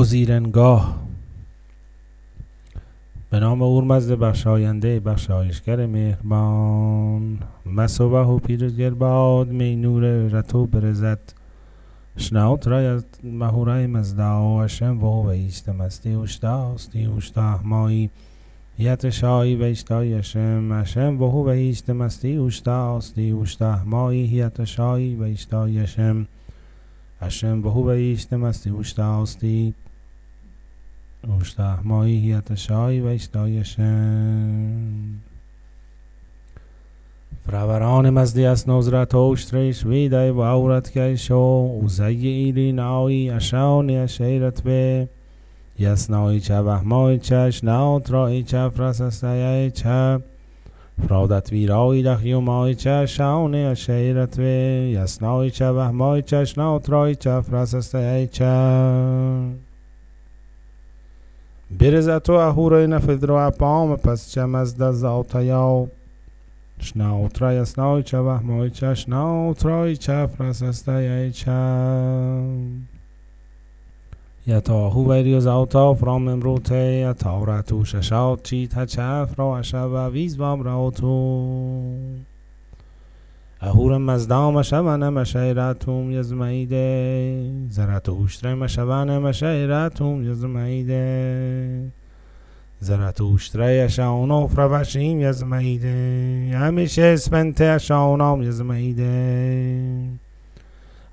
ازیرنگاه به نام اورمزد بخشاینده بخشایشگر مهربان. مسوبه و پیروزگر باد می نور رتو برزد شناوت رای مهورای مزدا و اشم و ایست مستی اوشتاستی اوشتا مایی یت شایی و ایشتای اشم اشم و و ایست مستی اوشتاستی اوشتا مایی یت شایی و ایشتای اشم اشم و و ایست مستی اوشتاستی و ایشتای اشم فروران مزدی از نظرت اوشتریش ویدای و عورت کشو اوزی ایلی نایی اشانی اشیرت به. یسنایی چه وهمای چش ناوت رای چه فرسستای چه. فرادت ویرای دخیو مای چه شانی اشیرت به. یسنایی چه وهمای چش ناوت رای چه فرسستای چه. برزتو اهورای نفذ رو اپام پس چه مزد زاوتیاو Snautraj snaučava mojča snautrojča frasastajajča یتا هویری زاوتا فرام امروته یتا راتو ششات چی تا چف را اشا و ویز بام راوتو اهور مزدام شبانه مشیراتوم یزمایده زراتو اوشتره مشبانه مشیراتوم یزمایده زرتوشتره شاونو فروشیم یزمیده همیشه اسپنته شاونام یزمیده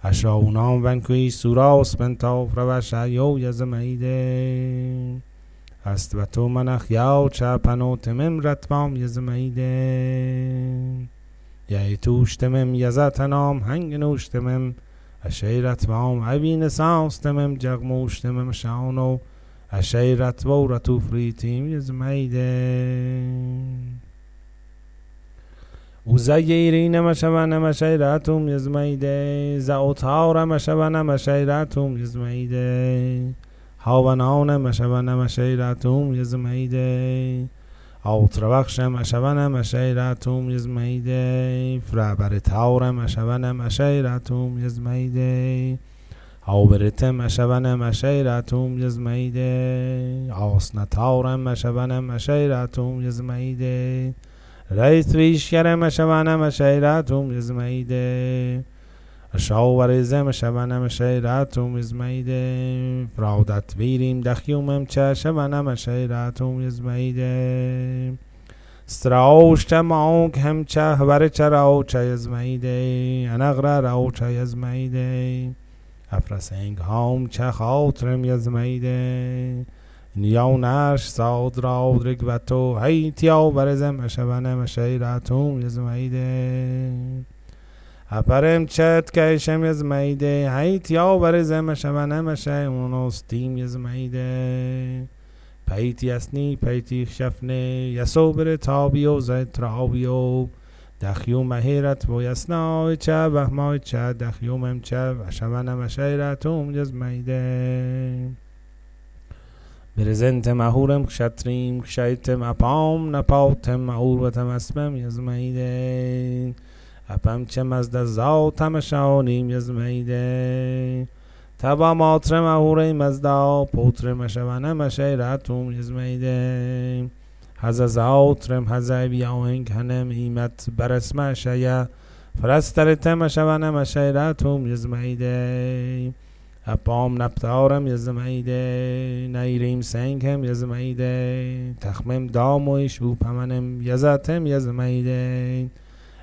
اشاونام ونکوی سورا اسپنتا فروش یو یزمیده است و تو منخ یاو چه پنو تمم رتبام یزمیده یای توشتمم یزتنام هنگ نوشتمم. اشیرت بام عبین ساستمم جغموشتمم شاونو اشیرت و رتو فریتیم یزمیده او زیرین مشون مشیرتوم یزمیده ز اتار مشون مشیرتوم یزمیده هاونان مشون مشیرتوم یزمیده اوتر بخش مشون مشیرتوم یزمیده فرابر تاور مشون مشیرتوم یزمیده آورتم مشونم مشیرتوم یزمیده آسنتارم مشونم مشیرتوم یزمیده رئیس ویشکرم شاورزه مشونم مشیرتوم یزمیده فرادت ویریم دخیومم چه شونم مشیرتوم یزمیده ستراوش ماونک هم چه ور چراو چه یزمیده. انقره راو چه یزمیده. افرسنگ هام چه خاطرم یزمیده. نیاونش ساد را درگ و تو. هیتیا برزم اشبنم اپرم چت کشم یزمیده هیتیا برزم اشبنم اشیونوستیم یزمیده پیتی اسنی پیتی شفنه یسوبر تابیو زد ترابیو دخیوم مهیرت و یسنای چه و مای چه دخیومم چه و شمنم اشیرتوم جزمیده برزنت مهورم کشتریم کشیتم اپام نپاتم مهور و تمسمم یزمیده اپم چه مزد زاتم شانیم یزمیده تبا ماتر مهوره مزدا پوتر مشونم اشیرتوم یزمیده هزا زاوترم هزا بیاوینگ هنم ایمت برسما شیا فرسترتم شونم اشیراتوم یزمیده اپام نپتارم یزمیده نیریم سنگم یزمیده تخمم دامویش و پمنم یزتم یزمیده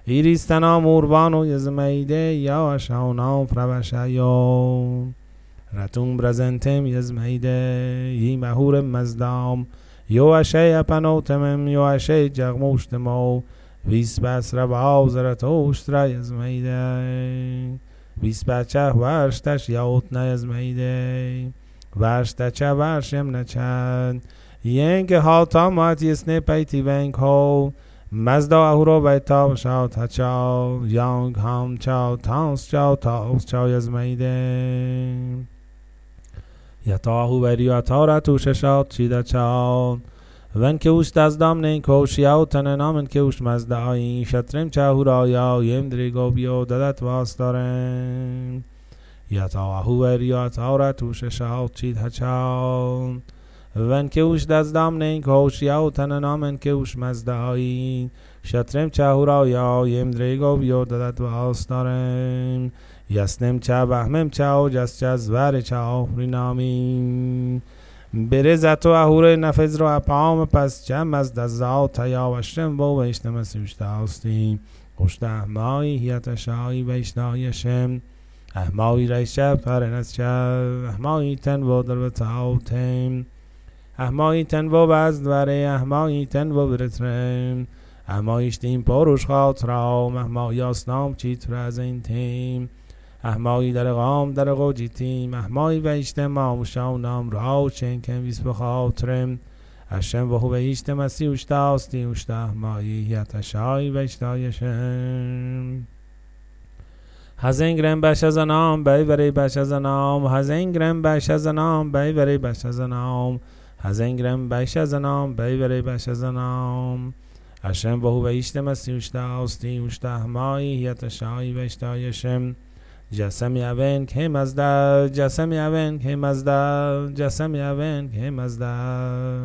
موربانو یزمیده یا شاونام فروشایو رتون برزنتم یزمیده یی مهور مزدام یو اشی پنوتمم یو اشی جغموشتمو ویس بس را بازرت اوشت را یزمیده ویس بچه ورشتش یوت نیزمیده ورشتچه ورشم نچند ینگ ها تا مات یسنه پیتی ونگ ها مزدا اهورا و تاب شاو تا چاو یانگ هام چاو تانس چاو تاوس چاو یزمیده یتاهو بریو اتارا تو ششاد چیده چاو ون که اوش دزدام نین کوش یاو تن نامن که اوش مزده آین شترم چاو را یم دریگو بیو ددت واس دارم یتاهو بریو اتارا تو ششاد چیده چاو ون که اوش دزدام نین کوشیا و تننامن که اوش مزدایی شترم چهورا یا یم دریگو بیو دادت و آستارم. یسنم چه بهمم چه و جس جز ور چه آفری نامین برزت و اهور نفذ رو اپام پس چم از دزاو تیا و شم و ویشنم اسیوشت آستی. خوشت احمایی هیت شایی ویشنایشم احمایی ریشه پرنس چه احمایی تن و در و تاوتم. احمایی تن و بزد وره احمایی تن و برترم احمایشتیم پاروش خاطرام احمایی آسنام چیت از این تیم. احمایی در قام در قوجی تیم. احمایی و اجتماع شاونام را چن کن ویس بخاطرم اشم و هو ایشتم اسی اوشتا استی اوشتا احمایی یتشای و اشتایشم هزنگرم بش از نام بی بری بش از نام هزنگرم بش از نام بی بری بش از نام هزنگرم بش از نام بی بری بش از نام اشم و هو ایشتم اسی اوشتا استی اوشتا احمایی یتشای و اشتایشم جسم یاون که مزدا جسم یاون که مزدا جسم یاون که مزدا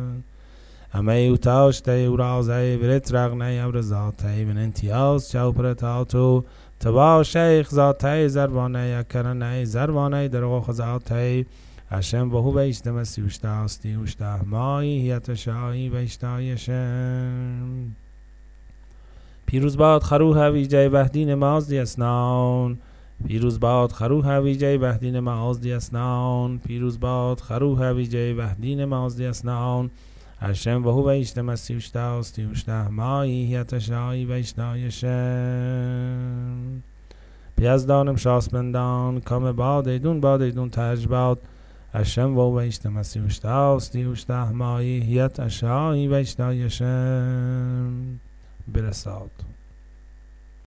اما یوتاش تی او رازه برت رغنه ابر ذاته من انتیاز چاو پرتاتو تبا شیخ ذاته زربانه یکرنه زربانه درغو خزاته و هو بیشت مسی وشتا استی وشتا مایی هیت شایی بیشتایشم پیروز باد خروه ویجه وحدین مازدی اسنان پیروز باد خروه ویجه وحدین معازدی اسنان پیروز باد خروه ویجه وحدین معازدی اسنان هو ایشت مسی وشتا استی وشتا مایی هیت شایی و اشتایشم پیازدانم شاس بندان کام باد ایدون باد ایدون ترج باد اشم و ایشت مسی وشتا استی وشتا مایی هیت اشایی و اشتایشم برساد